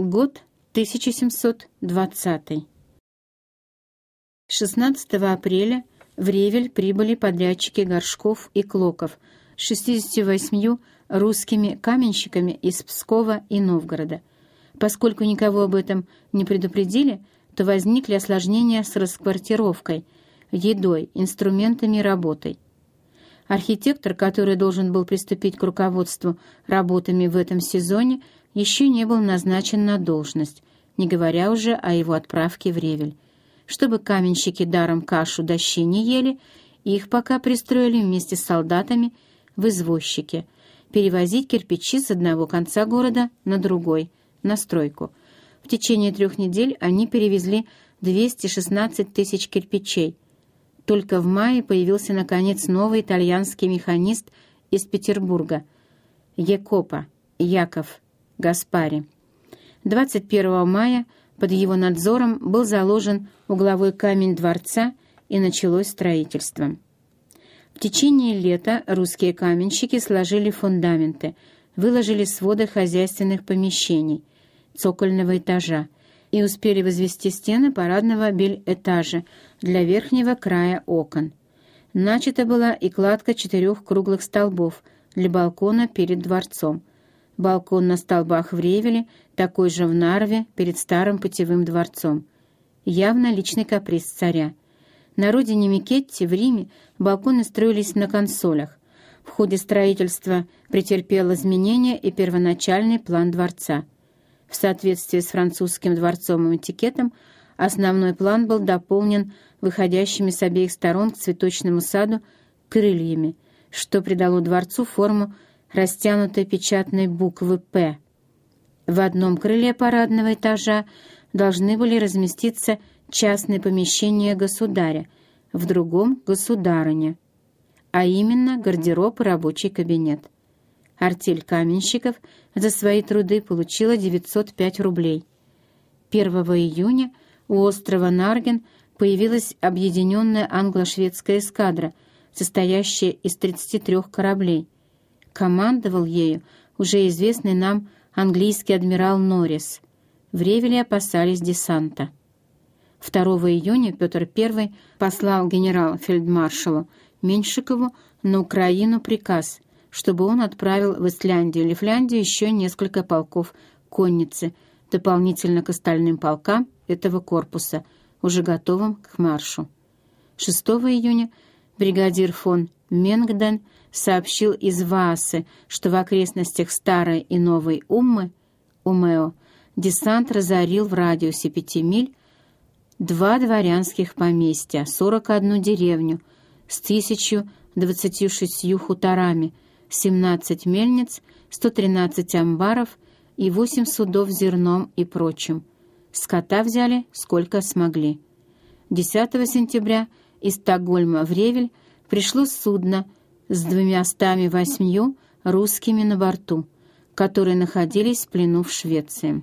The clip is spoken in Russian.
Год 1720. 16 апреля в Ревель прибыли подрядчики Горшков и Клоков с 68 русскими каменщиками из Пскова и Новгорода. Поскольку никого об этом не предупредили, то возникли осложнения с расквартировкой, едой, инструментами и работой. Архитектор, который должен был приступить к руководству работами в этом сезоне, еще не был назначен на должность, не говоря уже о его отправке в Ревель. Чтобы каменщики даром кашу да щи не ели, их пока пристроили вместе с солдатами в извозчике, перевозить кирпичи с одного конца города на другой, на стройку. В течение трех недель они перевезли 216 тысяч кирпичей. Только в мае появился, наконец, новый итальянский механист из Петербурга – Якопа, Яков, Гаспари. 21 мая под его надзором был заложен угловой камень дворца и началось строительство. В течение лета русские каменщики сложили фундаменты, выложили своды хозяйственных помещений, цокольного этажа и успели возвести стены парадного бель-этажа для верхнего края окон. Начата была и кладка четырех круглых столбов для балкона перед дворцом – Балкон на столбах в Ревеле, такой же в Нарве, перед старым путевым дворцом. Явно личный каприз царя. На родине Микетти, в Риме, балконы строились на консолях. В ходе строительства претерпел изменения и первоначальный план дворца. В соответствии с французским дворцовым этикетом, основной план был дополнен выходящими с обеих сторон к цветочному саду крыльями, что придало дворцу форму растянутой печатной буквы «П». В одном крыле парадного этажа должны были разместиться частные помещения государя, в другом — государыня, а именно гардероб и рабочий кабинет. Артель каменщиков за свои труды получила 905 рублей. 1 июня у острова Нарген появилась объединенная англо-шведская эскадра, состоящая из 33 кораблей — Командовал ею уже известный нам английский адмирал Норрис. В Ревеле опасались десанта. 2 июня Петр I послал генерал-фельдмаршалу Меньшикову на Украину приказ, чтобы он отправил в Исляндию или Фляндию еще несколько полков конницы, дополнительно к остальным полкам этого корпуса, уже готовым к маршу. 6 июня бригадир фон Менгден сообщил из Ваасы, что в окрестностях Старой и Новой Уммы, Умео, десант разорил в радиусе пяти миль два дворянских поместья, 41 деревню с 1026 хуторами, 17 мельниц, 113 амбаров и 8 судов зерном и прочим. Скота взяли сколько смогли. 10 сентября из Стокгольма в Ревель пришло судно с двумястами восьмью русскими на борту, которые находились в плену в Швеции.